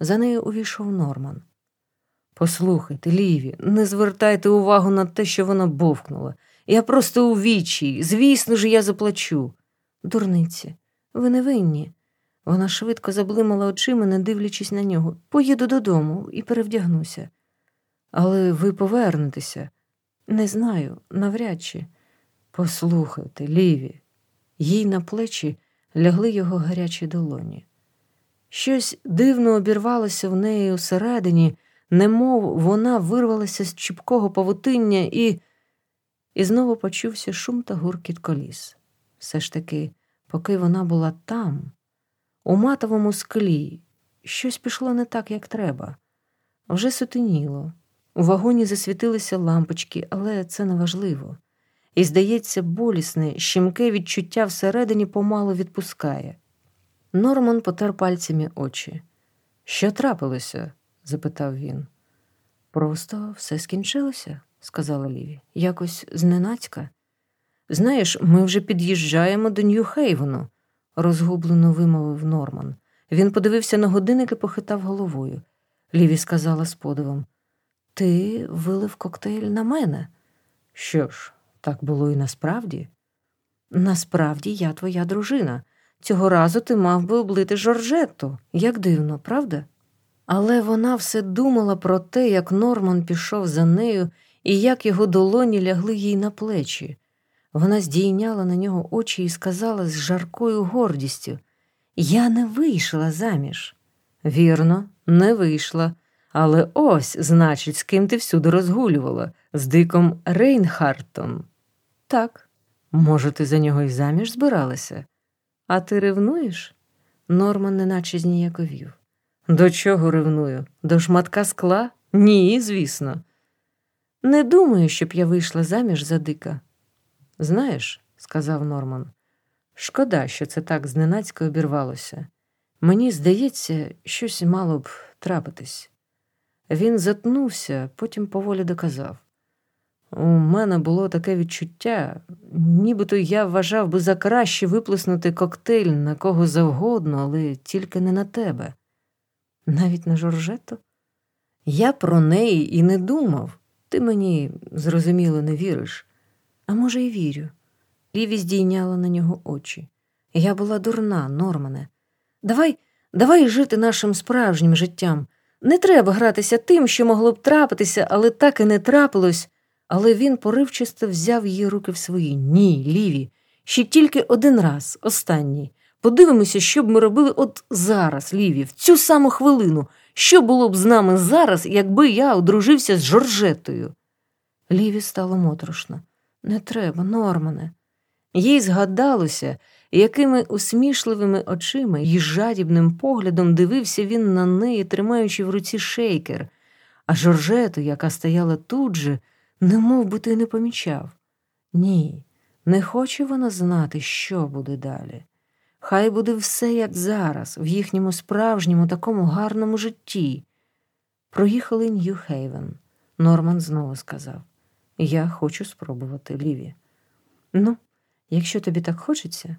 За нею увійшов Норман. Послухайте, Ліві, не звертайте увагу на те, що вона бовкнула. Я просто у вічі. Звісно ж, я заплачу. Дурниці, ви не винні. Вона швидко заблимала очима, не дивлячись на нього. Поїду додому і перевдягнуся. Але ви повернетеся. Не знаю, навряд чи. Послухайте, Ліві. Їй на плечі лягли його гарячі долоні. Щось дивно обірвалося в неї усередині, немов вона вирвалася з чіпкого павутиння і і знову почувся шум та гуркіт коліс. Все ж таки, поки вона була там, у матовому склі, щось пішло не так, як треба. Вже сутеніло. У вагоні засвітилися лампочки, але це не важливо. І, здається, болісне, щемке відчуття всередині помалу відпускає. Норман потер пальцями очі. Що трапилося? запитав він. Просто все скінчилося, сказала Ліві. Якось зненацька. Знаєш, ми вже під'їжджаємо до Нью-Хейвену, розгублено вимовив Норман. Він подивився на годинник і похитав головою. Ліві сказала з подивом: Ти вилив коктейль на мене. Що ж, так було і насправді? Насправді я твоя дружина. Цього разу ти мав би облити Жоржетту. Як дивно, правда? Але вона все думала про те, як Норман пішов за нею і як його долоні лягли їй на плечі. Вона здійняла на нього очі і сказала з жаркою гордістю: Я не вийшла заміж. Вірно, не вийшла. Але ось, значить, з ким ти всюди розгулювала, з диком Рейнхартом. Так, може, ти за нього й заміж збиралася? А ти ревнуєш? Норман неначе зніяковів. До чого ревную? До шматка скла? Ні, звісно. Не думаю, щоб я вийшла заміж за дика. Знаєш, сказав Норман, шкода, що це так зненацько обірвалося. Мені здається, щось мало б трапитись. Він затнувся, потім поволі доказав. У мене було таке відчуття, нібито я вважав би за краще виплеснути коктейль на кого завгодно, але тільки не на тебе. Навіть на Жоржету? Я про неї і не думав. Ти мені, зрозуміло, не віриш. А може, й вірю. Ліві здійняла на нього очі. Я була дурна, Нормане. Давай, давай жити нашим справжнім життям. Не треба гратися тим, що могло б трапитися, але так і не трапилось. Але він поривчисто взяв її руки в свої. Ні, ліві. Ще тільки один раз, останній. Подивимося, що б ми робили от зараз, Ліві, в цю саму хвилину. Що було б з нами зараз, якби я одружився з Жоржетою? Ліві стало моторошно. Не треба, Нормане. Їй згадалося, якими усмішливими очима і жадібним поглядом дивився він на неї, тримаючи в руці шейкер, а Жоржету, яка стояла тут же, не мов би ти не помічав. Ні, не хоче вона знати, що буде далі. Хай буде все як зараз, в їхньому справжньому такому гарному житті. Проїхали Нью-Хейвен. Норман знову сказав: Я хочу спробувати Ліві. Ну, якщо тобі так хочеться.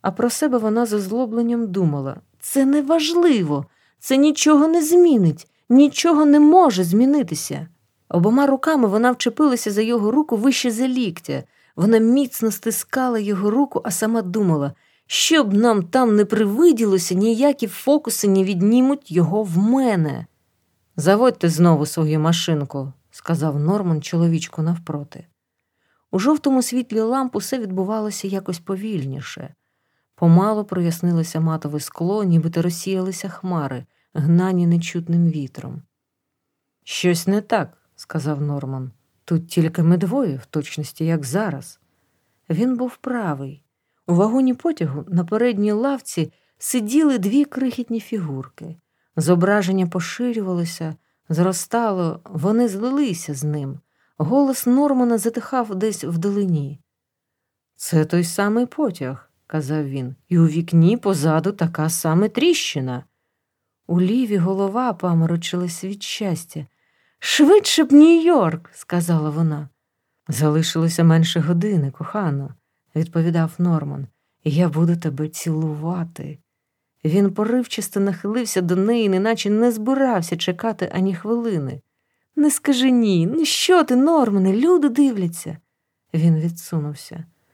А про себе вона з озлобленням думала: це неважливо, це нічого не змінить, нічого не може змінитися. Обома руками вона вчепилася за його руку вище за ліктя. Вона міцно стискала його руку, а сама думала. Щоб нам там не привиділося, ніякі фокуси не віднімуть його в мене. Заводьте знову свою машинку, сказав Норман чоловічку навпроти. У жовтому світлі ламп усе відбувалося якось повільніше. Помало прояснилося матове скло, нібито розсіялися хмари, гнані нечутним вітром. Щось не так, сказав Норман. Тут тільки ми двоє, в точності, як зараз. Він був правий. У вагоні потягу на передній лавці сиділи дві крихітні фігурки. Зображення поширювалося, зростало, вони злилися з ним. Голос Нормана затихав десь вдалині. Це той самий потяг, казав він, і у вікні позаду така саме тріщина. У ліві голова паморочилась від щастя. Швидше б Нью-Йорк, сказала вона. Залишилося менше години, кохано відповідав Норман, я буду тебе цілувати. Він поривчасто нахилився до неї, неначе не збирався чекати ані хвилини. Не скажи ні, ну що ти, Нормане, люди дивляться. Він відсунувся.